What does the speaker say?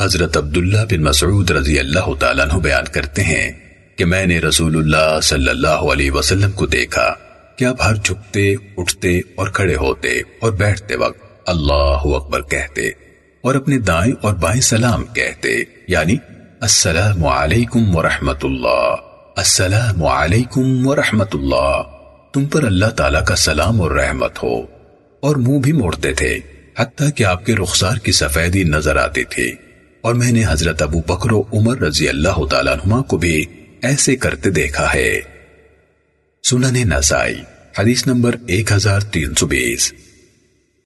حضرت عبداللہ بن مسعود رضی اللہ تعالیٰ عنہ بیان کرتے ہیں کہ میں نے رسول اللہ صلی اللہ علیہ وسلم کو دیکھا کہ آپ ہر جھکتے، اٹھتے اور کھڑے ہوتے اور بیٹھتے وقت اللہ اکبر کہتے اور اپنے دائیں اور بائیں سلام کہتے یعنی السلام علیکم ورحمت اللہ، السلام علیکم ورحمت اللہ، تم پر اللہ تعالیٰ کا سلام اور رحمت ہو۔ اور منہ بھی موڑتے تھے، حتیٰ کہ آپ کے رخسار کی سفیدی نظر آتی تھی۔ اور میں نے حضرت ابو بکر و عمر رضی اللہ تعالیٰ عنہما کو بھی ایسے کرتے دیکھا ہے۔ سنن نسائی، حدیث نمبر 1320